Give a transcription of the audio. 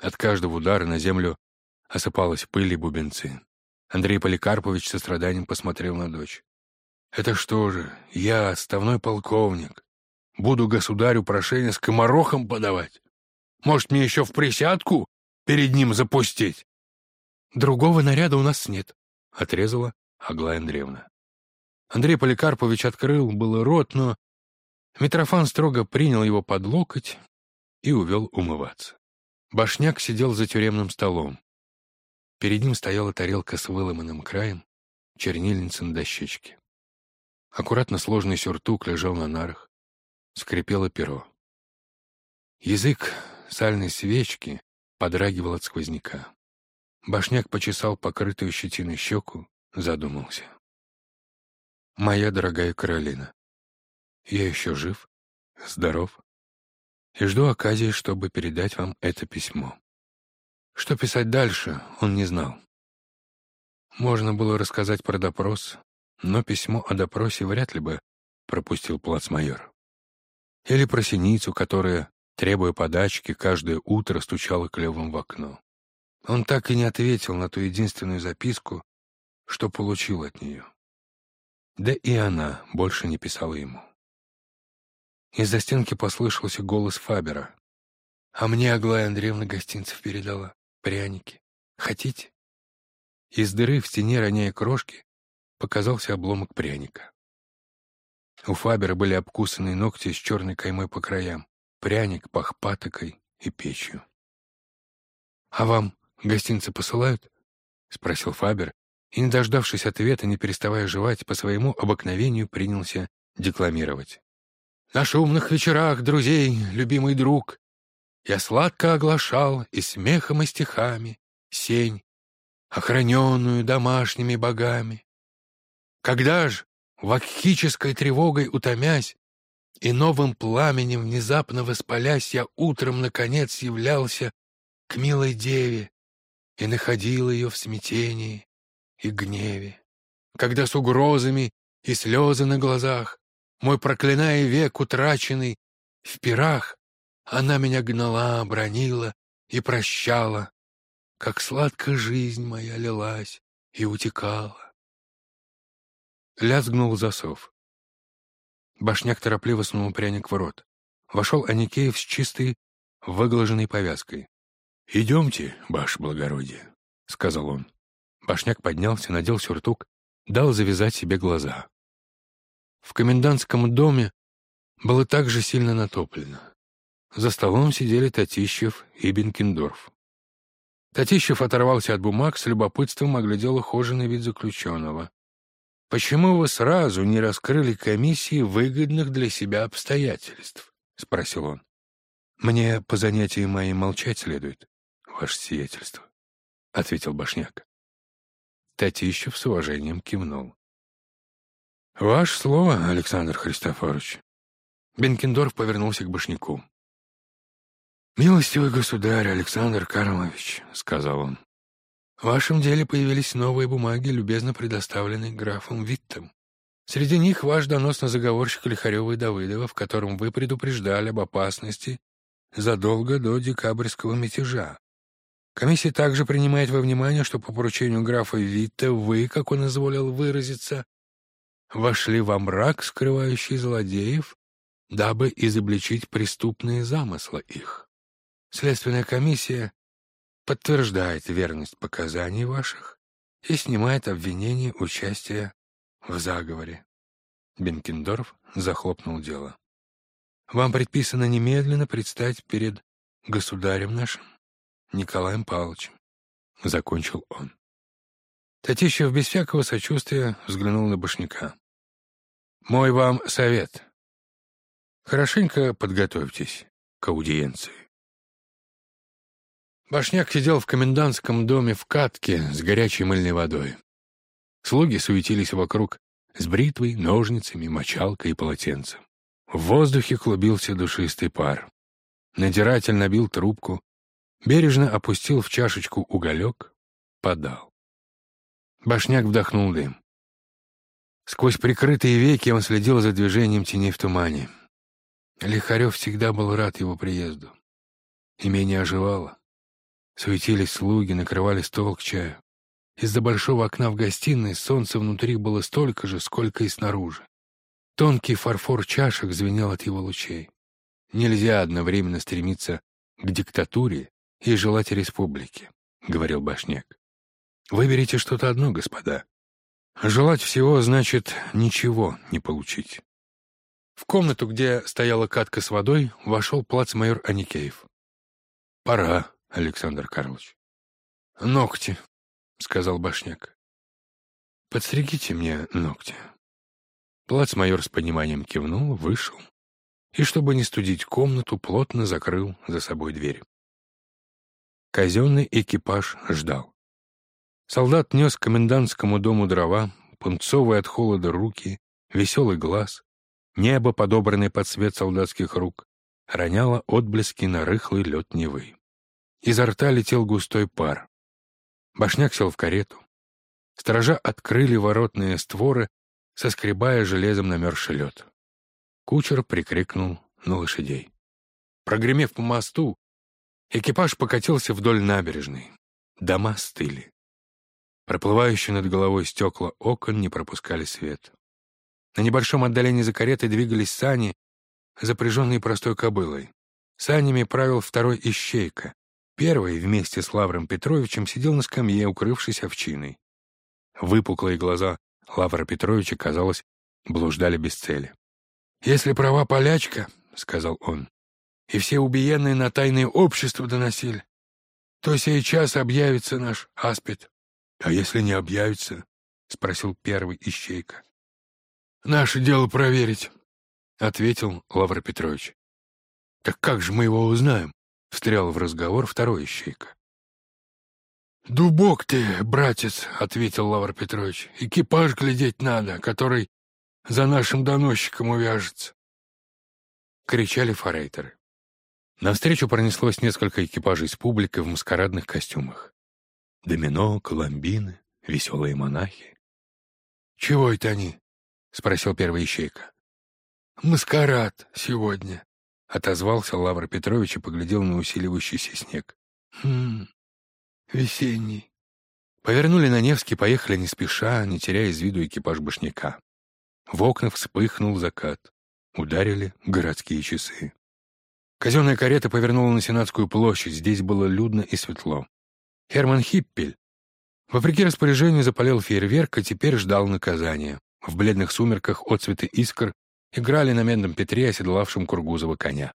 От каждого удара на землю осыпалась пыль и бубенцы. Андрей Поликарпович со страданием посмотрел на дочь. «Это что же, я, отставной полковник, буду государю прошение с комарохом подавать? Может, мне еще в присядку перед ним запустить?» «Другого наряда у нас нет», — отрезала Аглая Андреевна. Андрей Поликарпович открыл было рот, но Митрофан строго принял его под локоть и увел умываться. Башняк сидел за тюремным столом. Перед ним стояла тарелка с выломанным краем, чернильница на дощечке. Аккуратно сложный сюртук лежал на нарах. Скрипело перо. Язык сальной свечки подрагивал от сквозняка. Башняк почесал покрытую щетиной щеку, задумался. «Моя дорогая Каролина, я еще жив, здоров и жду оказии, чтобы передать вам это письмо. Что писать дальше, он не знал. Можно было рассказать про допрос, но письмо о допросе вряд ли бы пропустил плацмайор. Или про синицу, которая, требуя подачки, каждое утро стучала клювом в окно. Он так и не ответил на ту единственную записку, что получил от нее. Да и она больше не писала ему. Из-за стенки послышался голос Фабера. «А мне Аглая Андреевна гостинцев передала. Пряники. Хотите?» Из дыры в стене, роняя крошки, показался обломок пряника. У Фабера были обкусанные ногти с черной каймой по краям. Пряник пах патокой и печью. «А вам гостинцы посылают?» — спросил Фабер, и, не дождавшись ответа, не переставая жевать, по своему обыкновению принялся декламировать. На шумных вечерах друзей, любимый друг, Я сладко оглашал и смехом, и стихами Сень, охраненную домашними богами. Когда ж, вакхической тревогой утомясь, И новым пламенем внезапно воспалясь, Я утром, наконец, являлся к милой деве И находил ее в смятении и гневе. Когда с угрозами и слезы на глазах мой проклиная век утраченный, в пирах она меня гнала, бронила и прощала, как сладко жизнь моя лилась и утекала. Лязгнул засов. Башняк торопливо сунул пряник в рот. Вошел Аникеев с чистой, выглаженной повязкой. «Идемте, ваше благородие», — сказал он. Башняк поднялся, надел сюртук, дал завязать себе глаза. В комендантском доме было также сильно натоплено. За столом сидели Татищев и Бенкендорф. Татищев оторвался от бумаг, с любопытством оглядел ухоженный вид заключенного. «Почему вы сразу не раскрыли комиссии выгодных для себя обстоятельств?» — спросил он. «Мне по занятиям моим молчать следует, ваше сиятельство», — ответил Башняк. Татищев с уважением кивнул. «Ваше слово, Александр Христофорович». Бенкендорф повернулся к башняку. «Милостивый государь Александр Карлович», — сказал он, — «в вашем деле появились новые бумаги, любезно предоставленные графом Виттом. Среди них ваш донос на заговорщика Лихарева и Давыдова, в котором вы предупреждали об опасности задолго до декабрьского мятежа. Комиссия также принимает во внимание, что по поручению графа Витта вы, как он изволил выразиться, вошли во мрак, скрывающий злодеев, дабы изобличить преступные замыслы их. Следственная комиссия подтверждает верность показаний ваших и снимает обвинение участия в заговоре. Бенкендорф захлопнул дело. Вам предписано немедленно предстать перед государем нашим, Николаем Павловичем. Закончил он. Татищев без всякого сочувствия взглянул на Башняка. «Мой вам совет. Хорошенько подготовьтесь к аудиенции». Башняк сидел в комендантском доме в катке с горячей мыльной водой. Слуги суетились вокруг с бритвой, ножницами, мочалкой и полотенцем. В воздухе клубился душистый пар. Надиратель набил трубку, бережно опустил в чашечку уголек, подал. Башняк вдохнул дым. Сквозь прикрытые веки он следил за движением теней в тумане. Лихарев всегда был рад его приезду. Имение оживало. Суетились слуги, накрывали стол к чаю. Из-за большого окна в гостиной солнца внутри было столько же, сколько и снаружи. Тонкий фарфор чашек звенел от его лучей. Нельзя одновременно стремиться к диктатуре и желать республики, — говорил Башняк. Выберите что-то одно, господа. Желать всего значит ничего не получить. В комнату, где стояла катка с водой, вошел плацмайор Аникеев. «Пора, Александр Карлович». «Ногти», — сказал Башняк. «Подстригите мне ногти». Плацмайор с пониманием кивнул, вышел и, чтобы не студить комнату, плотно закрыл за собой дверь. Казенный экипаж ждал. Солдат нес к комендантскому дому дрова, пунцовые от холода руки, веселый глаз, Небо, подобранное под цвет солдатских рук, роняло отблески на рыхлый лед Невы. Изо рта летел густой пар. Башняк сел в карету. Сторожа открыли воротные створы, соскребая железом намерзший лед. Кучер прикрикнул на лошадей. Прогремев по мосту, экипаж покатился вдоль набережной. Дома стыли. Проплывающие над головой стекла окон не пропускали свет. На небольшом отдалении за каретой двигались сани, запряженные простой кобылой. Санями правил второй ищейка. Первый вместе с Лавром Петровичем сидел на скамье, укрывшись овчиной. Выпуклые глаза Лавра Петровича, казалось, блуждали без цели. «Если права полячка, — сказал он, — и все убиенные на тайное общество доносили, то сейчас объявится наш аспид. А если не объявится? — спросил первый ищейка. «Наше дело проверить», — ответил Лавр Петрович. «Так как же мы его узнаем?» — встрял в разговор второй ищейка. «Дубок ты, братец», — ответил Лавр Петрович. «Экипаж глядеть надо, который за нашим доносчиком увяжется». Кричали форейтеры. Навстречу пронеслось несколько экипажей с публикой в маскарадных костюмах. Домино, коломбины, веселые монахи. «Чего это они?» — спросил первый ищейка. «Маскарад сегодня», — отозвался Лавр Петрович и поглядел на усиливающийся снег. «Хм, весенний». Повернули на Невский, поехали не спеша, не теряя из виду экипаж башняка. В окнах вспыхнул закат. Ударили городские часы. Казенная карета повернула на Сенатскую площадь. Здесь было людно и светло. Херман Хиппель, вопреки распоряжению, запалил фейерверк и теперь ждал наказания. В бледных сумерках отцветы искр играли на медном Петре, оседлавшем Кургузова коня.